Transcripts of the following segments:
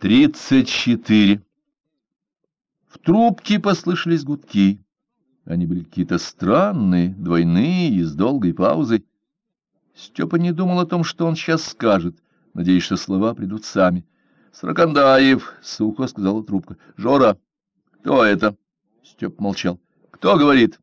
Тридцать четыре. В трубке послышались гудки. Они были какие-то странные, двойные и с долгой паузой. Степа не думал о том, что он сейчас скажет, надеясь, что слова придут сами. — Сракандаев, — сухо сказала трубка. — Жора, кто это? Степа молчал. — Кто говорит?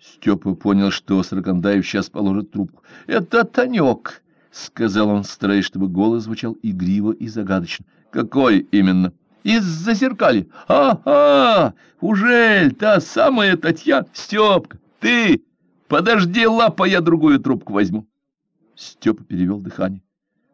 Степа понял, что Сракандаев сейчас положит трубку. — Это Танек, — сказал он, стараясь, чтобы голос звучал игриво и загадочно. — Какой именно? — Из-за зеркали. — А-а, ужель та самая Татьяна? Степка, ты! Подожди, лапа, я другую трубку возьму. Степа перевел дыхание.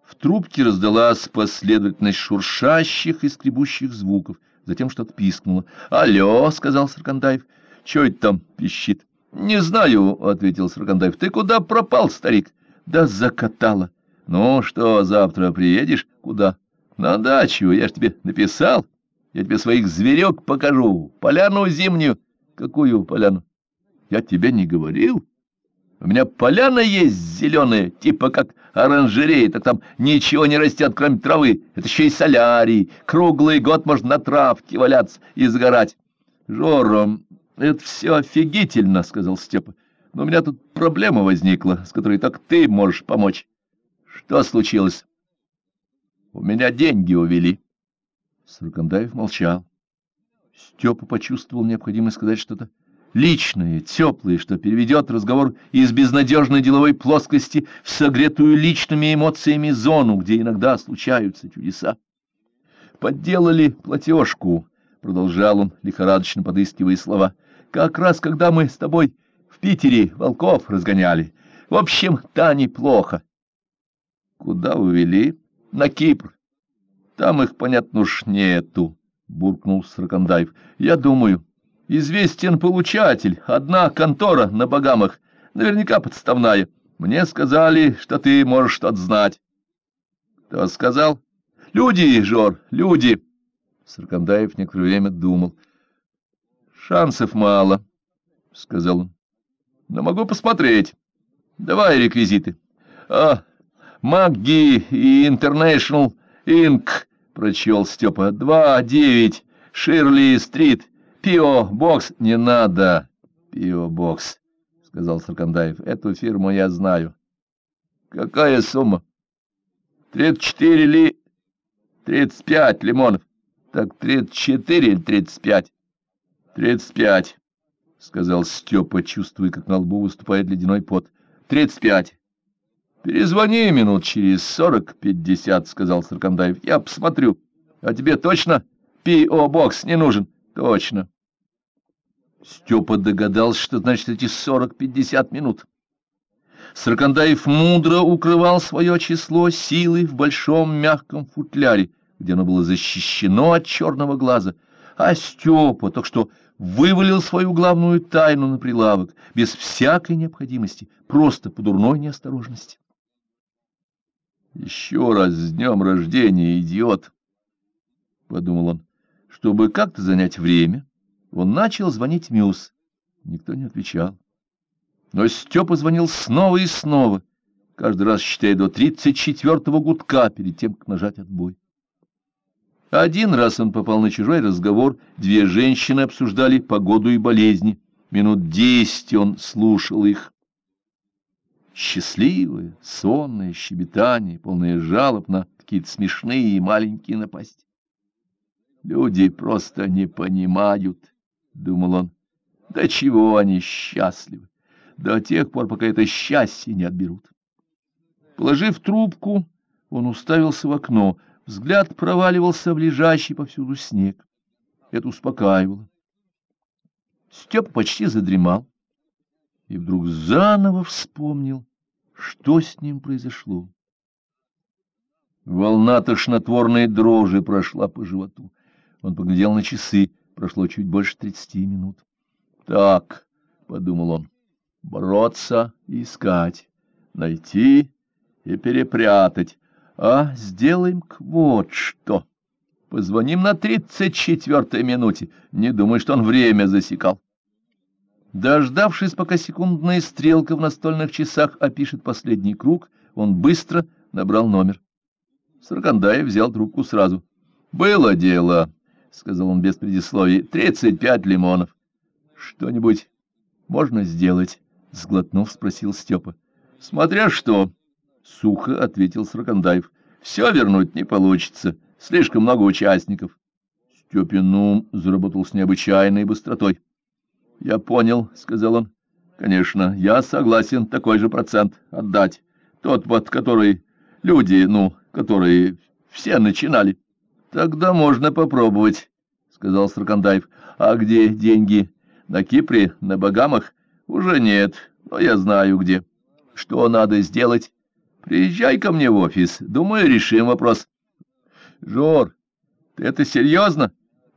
В трубке раздалась последовательность шуршащих и скребущих звуков, затем что-то пискнуло. — Алло, — сказал Саркандаев, — чё это там пищит? — Не знаю, — ответил Саркандаев. — Ты куда пропал, старик? — Да закатала. — Ну что, завтра приедешь? — Куда? — На дачу, я ж тебе написал. Я тебе своих зверек покажу. Поляну зимнюю. — Какую поляну? — Я тебе не говорил. У меня поляна есть зеленая, типа как оранжерея, так там ничего не растет, кроме травы. Это еще и солярий. Круглый год можно на травке валяться и сгорать. — Жора, это все офигительно, — сказал Степа. — Но у меня тут проблема возникла, с которой только ты можешь помочь. — Что случилось? — У меня деньги увели. Саркандаев молчал. Степа почувствовал необходимость сказать что-то личное, теплое, что переведет разговор из безнадежной деловой плоскости в согретую личными эмоциями зону, где иногда случаются чудеса. «Подделали платежку», — продолжал он, лихорадочно подыскивая слова, — «как раз когда мы с тобой в Питере волков разгоняли. В общем, та неплохо». «Куда увели?» «На Кипр. Там их, понятно уж, нету», — буркнул Сракандаев. «Я думаю...» Известен получатель, одна контора на Багамах, наверняка подставная. Мне сказали, что ты можешь что-то знать. Кто сказал? Люди, Жор, люди. Саркандаев некоторое время думал. Шансов мало, сказал он. Но могу посмотреть. Давай реквизиты. А, Магги и Интернешнл Инк, прочел Степа. Два, девять, Ширли-стрит. Пио-бокс не надо. Пио-бокс, сказал Саркандаев. Эту фирму я знаю. Какая сумма? Тридцать четыре ли... Тридцать пять лимонов. Так тридцать четыре или тридцать пять? Тридцать пять, сказал Степа, чувствуя, как на лбу выступает ледяной пот. Тридцать пять. Перезвони минут через сорок-пятьдесят, сказал Саркандаев. Я посмотрю. А тебе точно Пио-бокс не нужен? Точно. Степа догадался, что значит эти сорок-пятьдесят минут. Саркандаев мудро укрывал свое число силой в большом мягком футляре, где оно было защищено от черного глаза, а Степа только что вывалил свою главную тайну на прилавок, без всякой необходимости, просто по дурной неосторожности. «Еще раз с днем рождения, идиот!» — подумал он. «Чтобы как-то занять время...» Он начал звонить Мюс. Никто не отвечал. Но Степа звонил снова и снова, каждый раз считая до тридцать четвертого гудка перед тем, как нажать отбой. Один раз он попал на чужой разговор, две женщины обсуждали погоду и болезни. Минут десять он слушал их. Счастливое, сонное щебетание, полное жалоб на какие-то смешные и маленькие напасти. Люди просто не понимают, — думал он. До чего они счастливы? До тех пор, пока это счастье не отберут. Положив трубку, он уставился в окно. Взгляд проваливался в лежащий повсюду снег. Это успокаивало. Степ почти задремал и вдруг заново вспомнил, что с ним произошло. Волна тошнотворной дрожи прошла по животу. Он поглядел на часы. Прошло чуть больше тридцати минут. «Так», — подумал он, — «бороться искать, найти и перепрятать. А сделаем-ка вот что. Позвоним на тридцать четвертой минуте. Не думай, что он время засекал». Дождавшись, пока секундная стрелка в настольных часах опишет последний круг, он быстро набрал номер. Саркандаев взял трубку сразу. Было дело, — сказал он без предисловий, — тридцать пять лимонов. — Что-нибудь можно сделать? — сглотнув, спросил Степа. — Смотря что, — сухо ответил Сракандаев. — Все вернуть не получится, слишком много участников. Степин ум заработал с необычайной быстротой. — Я понял, — сказал он. — Конечно, я согласен такой же процент отдать. Тот вот, который люди, ну, которые все начинали. — Тогда можно попробовать, — сказал Сракандаев. — А где деньги? На Кипре, на Багамах? Уже нет, но я знаю где. Что надо сделать? Приезжай ко мне в офис, думаю, решим вопрос. — Жор, ты это серьезно?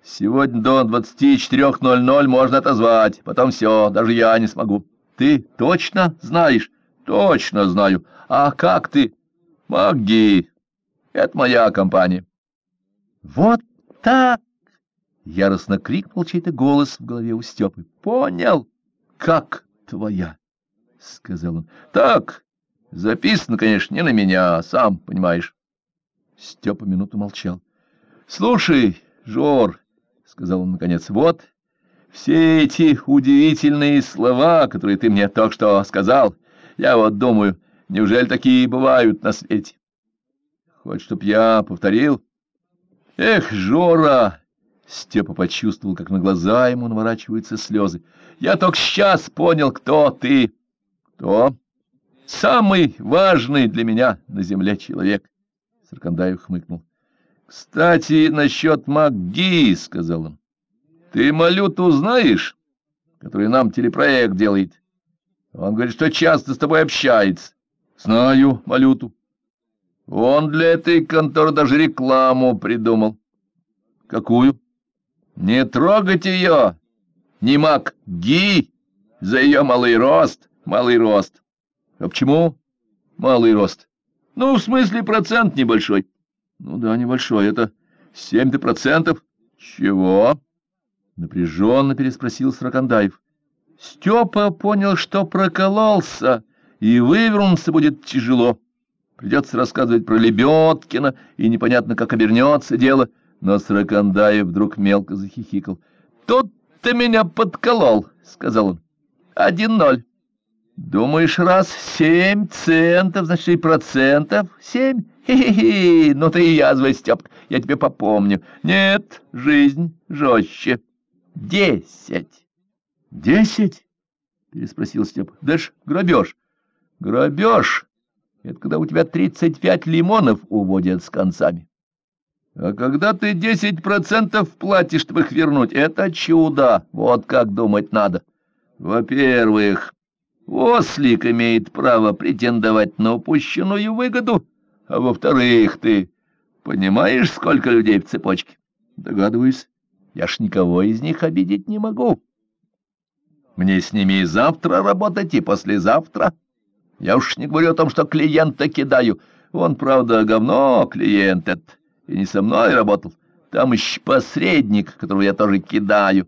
Сегодня до 24.00 можно отозвать, потом все, даже я не смогу. Ты точно знаешь? Точно знаю. А как ты? Маги. Это моя компания. Вот так! Яростно крикнул чей-то голос в голове у Степы. Понял? Как твоя? Сказал он. Так, записано, конечно, не на меня, сам понимаешь. Степа минуту молчал. Слушай, Жор, — сказал он наконец, — вот все эти удивительные слова, которые ты мне только что сказал, я вот думаю, неужели такие бывают на свете? Хочешь, чтоб я повторил? Эх, Жора! Степа почувствовал, как на глаза ему наворачиваются слезы. Я только сейчас понял, кто ты. Кто? Самый важный для меня на земле человек. Саркандаев хмыкнул. Кстати, насчет МакГи, — сказал он. — Ты Малюту знаешь, который нам телепроект делает? Он говорит, что часто с тобой общается. — Знаю Малюту. Он для этой конторы даже рекламу придумал. — Какую? — Не трогать ее, не МакГи, за ее малый рост, малый рост. — А почему малый рост? — Ну, в смысле процент небольшой. — ну да, небольшой, это семь-то процентов. Чего? Напряженно переспросил Сракандаев. Степа понял, что прокололся, и вывернуться будет тяжело. Придется рассказывать про Лебедкина, и непонятно, как обернется дело. Но Сракандаев вдруг мелко захихикал. — Тут ты меня подколол, — сказал он. — Один ноль. Думаешь, раз семь центов, значит, и процентов семь? Хи-хи-хи, ну ты и язва, Степка, я тебе попомню. Нет, жизнь жестче. Десять. Десять? Переспросил Степ. Да ж грабеж. Грабеж? Это когда у тебя тридцать пять лимонов уводят с концами. А когда ты десять процентов платишь, чтобы их вернуть, это чудо. Вот как думать надо. Во-первых, ослик имеет право претендовать на упущенную выгоду, а во-вторых, ты понимаешь, сколько людей в цепочке? Догадываюсь. Я ж никого из них обидеть не могу. Мне с ними и завтра работать, и послезавтра. Я уж не говорю о том, что клиента кидаю. Он, правда, говно клиент этот, и не со мной работал. Там еще посредник, которого я тоже кидаю.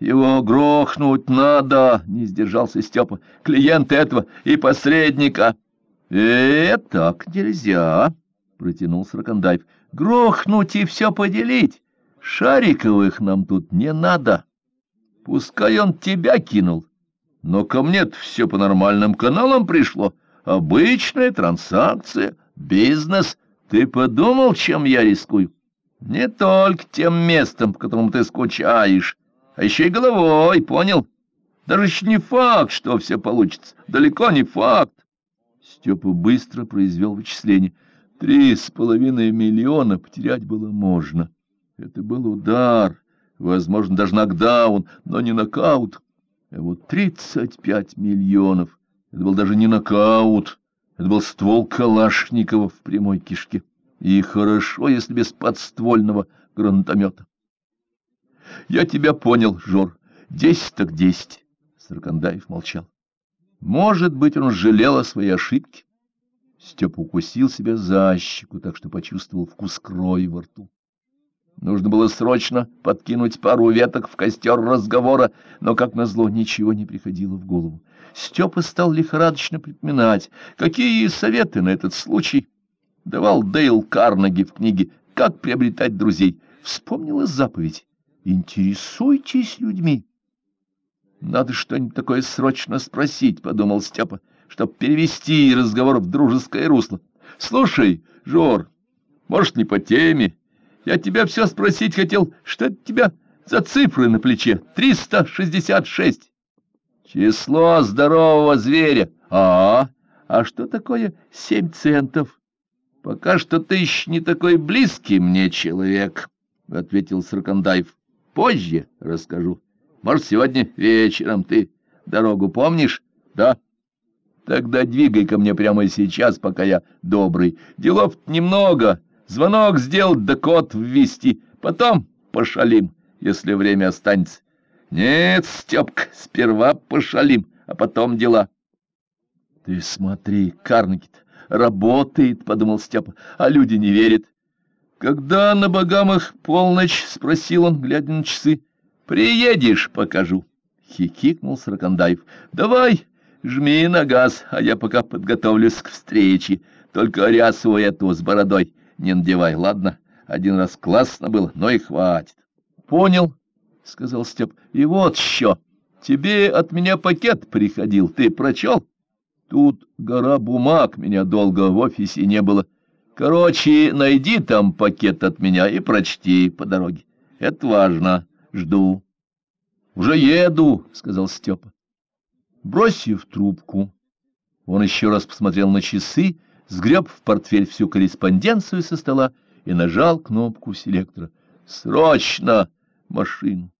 Его грохнуть надо, — не сдержался Степа. Клиент этого и посредника. «Э, так нельзя», — протянул Сракандаев. «Грохнуть и все поделить. Шариковых нам тут не надо. Пускай он тебя кинул, но ко мне все по нормальным каналам пришло. Обычная транзакция, бизнес. Ты подумал, чем я рискую? Не только тем местом, по которому ты скучаешь, а еще и головой, понял? Даже еще не факт, что все получится. Далеко не факт. Степа быстро произвел вычисление. Три с половиной миллиона потерять было можно. Это был удар, возможно, даже нокдаун, но не нокаут. А вот тридцать пять миллионов — это был даже не нокаут, это был ствол Калашникова в прямой кишке. И хорошо, если без подствольного гранатомета. — Я тебя понял, Жор. Десять так десять. Саркандаев молчал. Может быть, он жалел о своей ошибке. Степа укусил себя за щеку, так что почувствовал вкус крови во рту. Нужно было срочно подкинуть пару веток в костер разговора, но, как назло, ничего не приходило в голову. Степа стал лихорадочно припоминать, какие советы на этот случай давал Дейл Карнеги в книге как приобретать друзей. Вспомнила заповедь. Интересуйтесь людьми. Надо что-нибудь такое срочно спросить, — подумал Степа, — чтоб перевести разговор в дружеское русло. Слушай, Жор, может, не по теме. Я тебя все спросить хотел, что это тебя за цифры на плече? Триста шестьдесят шесть. Число здорового зверя. А, а что такое семь центов? Пока что ты еще не такой близкий мне человек, — ответил Саркандаев. Позже расскажу. Может, сегодня вечером ты дорогу помнишь? Да? Тогда двигай ко мне прямо сейчас, пока я добрый. Делов немного. Звонок сделать, да код ввести. Потом пошалим, если время останется. Нет, Степка, сперва пошалим, а потом дела. Ты смотри, Карнакит, работает, — подумал Степа, — а люди не верят. Когда на Багамах полночь, — спросил он, глядя на часы, — приедешь, покажу. Хихикнул Саракандаев. Давай, жми на газ, а я пока подготовлюсь к встрече. Только рясу эту с бородой не надевай, ладно? Один раз классно было, но и хватит. Понял, — сказал Степ. И вот еще. Тебе от меня пакет приходил, ты прочел? Тут гора бумаг, меня долго в офисе не было. Короче, найди там пакет от меня и прочти по дороге. Это важно. Жду. Уже еду, — сказал Степа. Бросив трубку, он еще раз посмотрел на часы, сгреб в портфель всю корреспонденцию со стола и нажал кнопку селектора. «Срочно! Машину!»